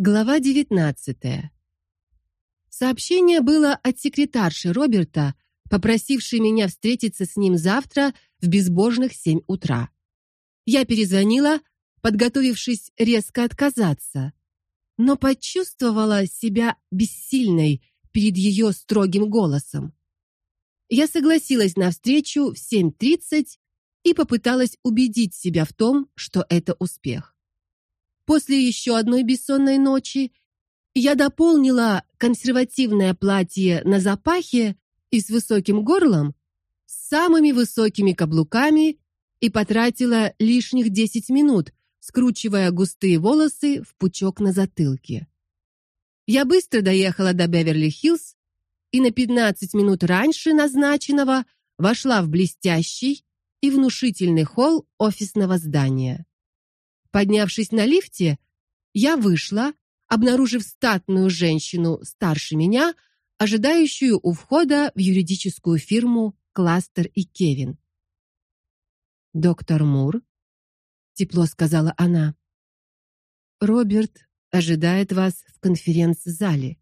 Глава 19. Сообщение было от секретарши Роберта, попросившей меня встретиться с ним завтра в безбожных семь утра. Я перезвонила, подготовившись резко отказаться, но почувствовала себя бессильной перед ее строгим голосом. Я согласилась на встречу в 7:30 и попыталась убедить себя в том, что это успех. После еще одной бессонной ночи я дополнила консервативное платье на запахе и с высоким горлом с самыми высокими каблуками и потратила лишних 10 минут, скручивая густые волосы в пучок на затылке. Я быстро доехала до Беверли-Хиллз и на 15 минут раньше назначенного вошла в блестящий и внушительный холл офисного здания. Поднявшись на лифте, я вышла, обнаружив статную женщину старше меня, ожидающую у входа в юридическую фирму Кластер и Кевин. Доктор Мур, тепло сказала она. Роберт ожидает вас в конференц-зале.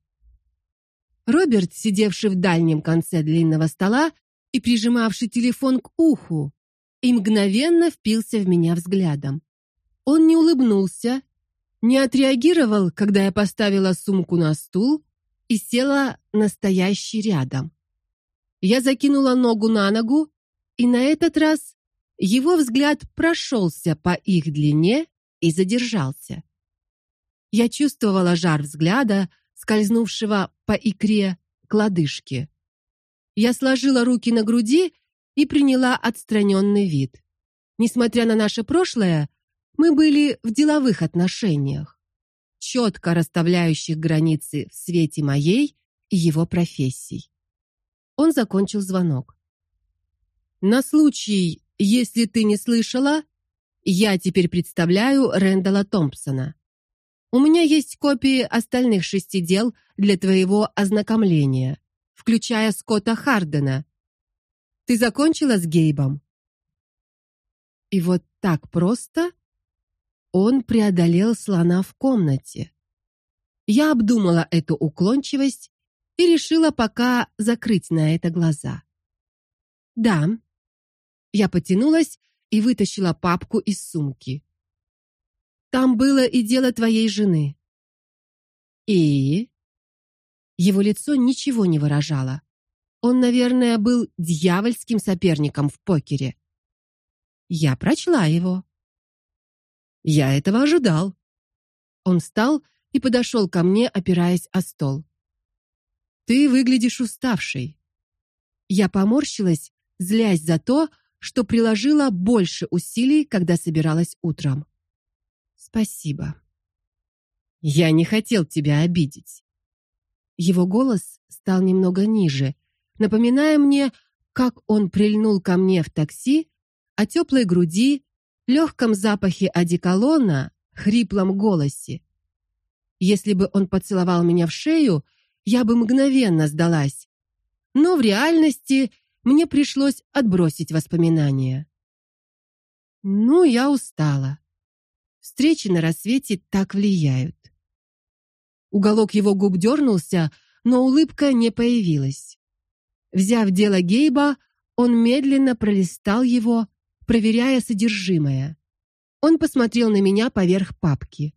Роберт, сидевший в дальнем конце длинного стола и прижимавший телефон к уху, мгновенно впился в меня взглядом. Он не улыбнулся, не отреагировал, когда я поставила сумку на стул и села настоящий рядом. Я закинула ногу на ногу, и на этот раз его взгляд прошелся по их длине и задержался. Я чувствовала жар взгляда, скользнувшего по икре к лодыжке. Я сложила руки на груди и приняла отстраненный вид. Несмотря на наше прошлое, мы были в деловых отношениях, четко расставляющих границы в свете моей и его профессий. Он закончил звонок. На случай, если ты не слышала, я теперь представляю Рэндала Томпсона. У меня есть копии остальных шести дел для твоего ознакомления, включая Скотта Хардена. Ты закончила с Гейбом? И вот так просто он преодолел слона в комнате. Я обдумала эту уклончивость и решила пока закрыть на это глаза. Да. Я потянулась и вытащила папку из сумки. Там было и дело твоей жены. И его лицо ничего не выражало. Он, наверное, был дьявольским соперником в покере. Я прочла его. Я этого ожидал. Он встал и подошел ко мне, опираясь о стол. Ты выглядишь уставшей. Я поморщилась, злясь за то, что приложила больше усилий, когда собиралась утром. Спасибо. Я не хотел тебя обидеть. Его голос стал немного ниже, напоминая мне, как он прильнул ко мне в такси, о теплой груди легком запахе одеколона, хриплом голосе. Если бы он поцеловал меня в шею, я бы мгновенно сдалась. Но в реальности мне пришлось отбросить воспоминания. Ну, я устала. Встречи на рассвете так влияют. Уголок его губ дернулся, но улыбка не появилась. Взяв дело Гейба, он медленно пролистал его, проверяя содержимое. Он посмотрел на меня поверх папки.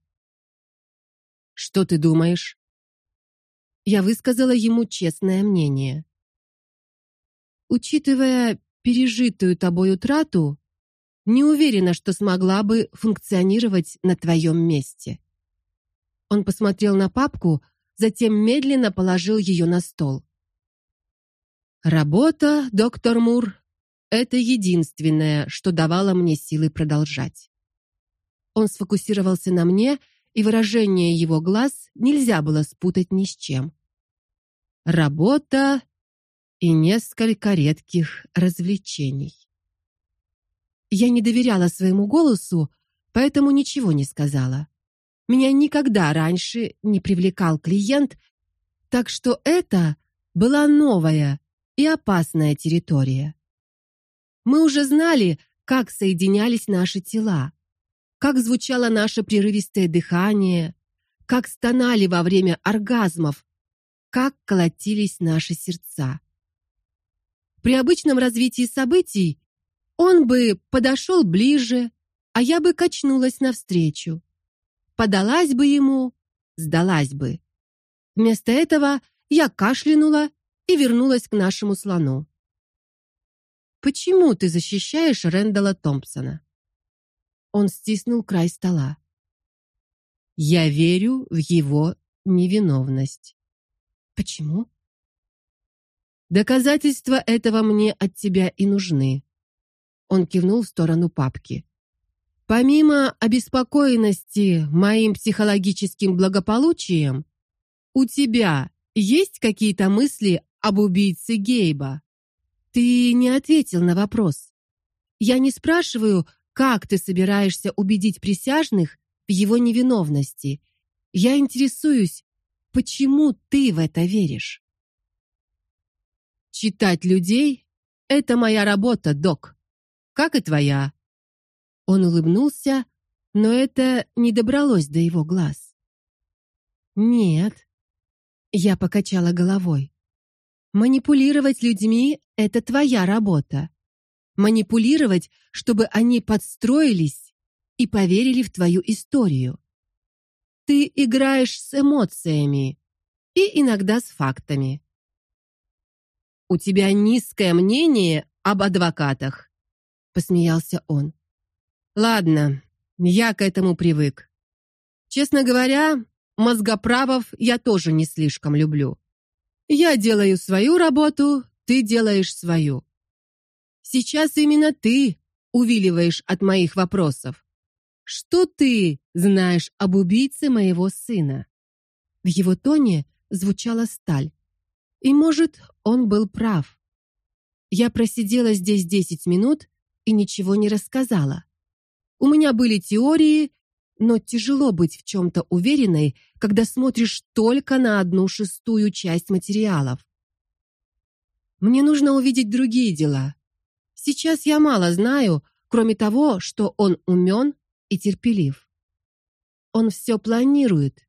Что ты думаешь? Я высказала ему честное мнение. Учитывая пережитую тобой утрату, не уверена, что смогла бы функционировать на твоем месте. Он посмотрел на папку, затем медленно положил ее на стол. Работа, доктор Мур, это единственное, что давало мне силы продолжать. Он сфокусировался на мне, и выражение его глаз нельзя было спутать ни с чем. Работа и несколько редких развлечений. Я не доверяла своему голосу, поэтому ничего не сказала. Меня никогда раньше не привлекал клиент, так что это была новая и опасная территория. Мы уже знали, как соединялись наши тела, как звучало наше прерывистое дыхание, как стонали во время оргазмов, как колотились наши сердца. При обычном развитии событий он бы подошел ближе, а я бы качнулась навстречу. Подалась бы ему, сдалась бы. Вместо этого я кашлянула и вернулась к нашему слону. Почему ты защищаешь Рэндала Томпсона? Он стиснул край стола. Я верю в его невиновность. Почему? Доказательства этого мне от тебя и нужны. Он кивнул в сторону папки. Помимо обеспокоенности моим психологическим благополучием, у тебя есть какие-то мысли об убийце Гейба? Ты не ответил на вопрос. Я не спрашиваю, как ты собираешься убедить присяжных в его невиновности. Я интересуюсь, почему ты в это веришь? Читать людей это моя работа, док. Как и твоя. Он улыбнулся, но это не добралось до его глаз. Нет. Я покачала головой. Манипулировать людьми это твоя работа. Манипулировать, чтобы они подстроились и поверили в твою историю. Ты играешь с эмоциями и иногда с фактами. У тебя низкое мнение об адвокатах, посмеялся он. Ладно, я к этому привык. Честно говоря, мозгоправов я тоже не слишком люблю. Я делаю свою работу, ты делаешь свою. Сейчас именно ты увиливаешь от моих вопросов. Что ты знаешь об убийце моего сына? В его тоне звучала сталь. И, может, он был прав. Я просидела здесь десять минут и ничего не рассказала. У меня были теории, но тяжело быть в чем то уверенной, когда смотришь только на одну шестую часть материалов. Мне нужно увидеть другие дела. Сейчас я мало знаю, кроме того, что он умен и терпелив. Он все планирует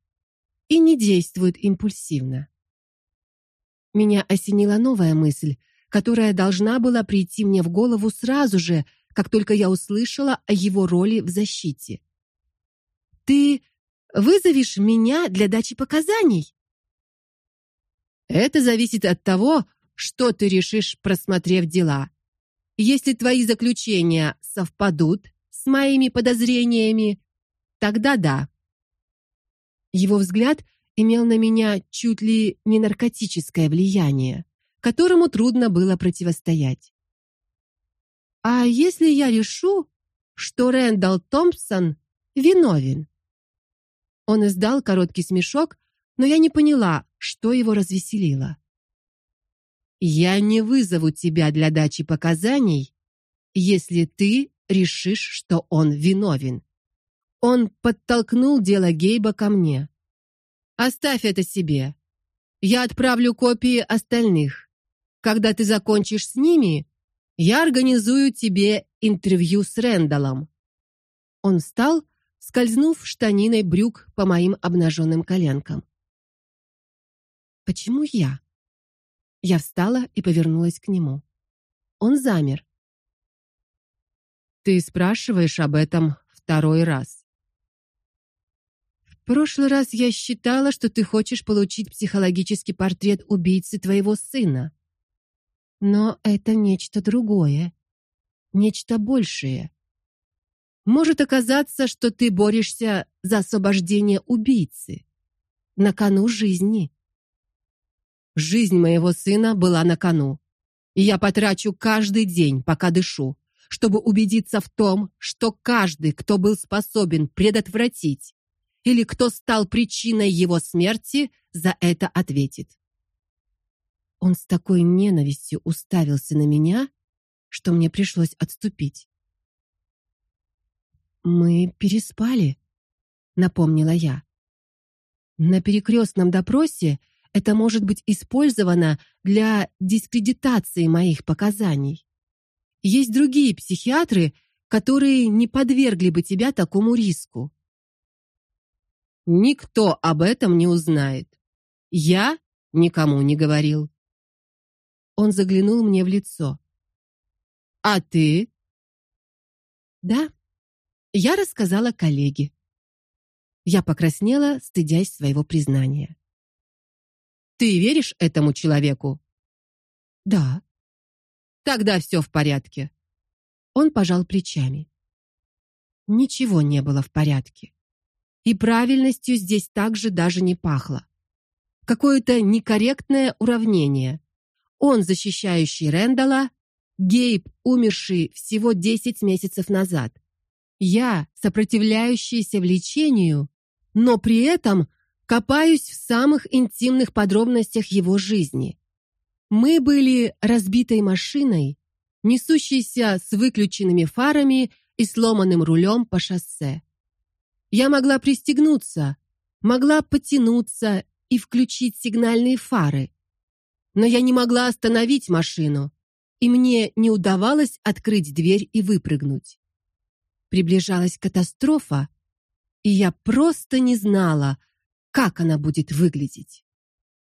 и не действует импульсивно. Меня осенила новая мысль, которая должна была прийти мне в голову сразу же, как только я услышала о его роли в защите. Ты вызовешь меня для дачи показаний? Это зависит от того, что ты решишь, просмотрев дела. Если твои заключения совпадут с моими подозрениями, тогда да. Его взгляд имел на меня чуть ли не наркотическое влияние, которому трудно было противостоять. А если я решу, что Рэндалл Томпсон виновен? Он издал короткий смешок, но я не поняла, что его развеселило. Я не вызову тебя для дачи показаний, если ты решишь, что он виновен. Он подтолкнул дело Гейба ко мне. Оставь это себе. Я отправлю копии остальных. Когда ты закончишь с ними, я организую тебе интервью с Рендалом. Он встал скользнув штаниной брюк по моим обнаженным коленкам. Почему я? Я встала и повернулась к нему. Он замер. Ты спрашиваешь об этом второй раз. В прошлый раз я считала, что ты хочешь получить психологический портрет убийцы твоего сына. Но это нечто другое, нечто большее. Может оказаться, что ты борешься за освобождение убийцы. На кону жизни. Жизнь моего сына была на кону. И я потрачу каждый день, пока дышу, чтобы убедиться в том, что каждый, кто был способен предотвратить или кто стал причиной его смерти, за это ответит. Он с такой ненавистью уставился на меня, что мне пришлось отступить. Мы переспали, напомнила я. На перекрестном допросе это может быть использовано для дискредитации моих показаний. Есть другие психиатры, которые не подвергли бы тебя такому риску. Никто об этом не узнает. Я никому не говорил. Он заглянул мне в лицо. А ты? Да. Я рассказала коллеге. Я покраснела, стыдясь своего признания. Ты веришь этому человеку? Да. Тогда все в порядке. Он пожал плечами. Ничего не было в порядке. И правильностью здесь также даже не пахло. Какое-то некорректное уравнение. Он защищающий Рендала, Гейб, умерший всего 10 месяцев назад. Я, сопротивляющаяся влечению, но при этом копаюсь в самых интимных подробностях его жизни. Мы были разбитой машиной, несущейся с выключенными фарами и сломанным рулем по шоссе. Я могла пристегнуться, могла потянуться и включить сигнальные фары. Но я не могла остановить машину, и мне не удавалось открыть дверь и выпрыгнуть. Приближалась катастрофа, и я просто не знала, как она будет выглядеть.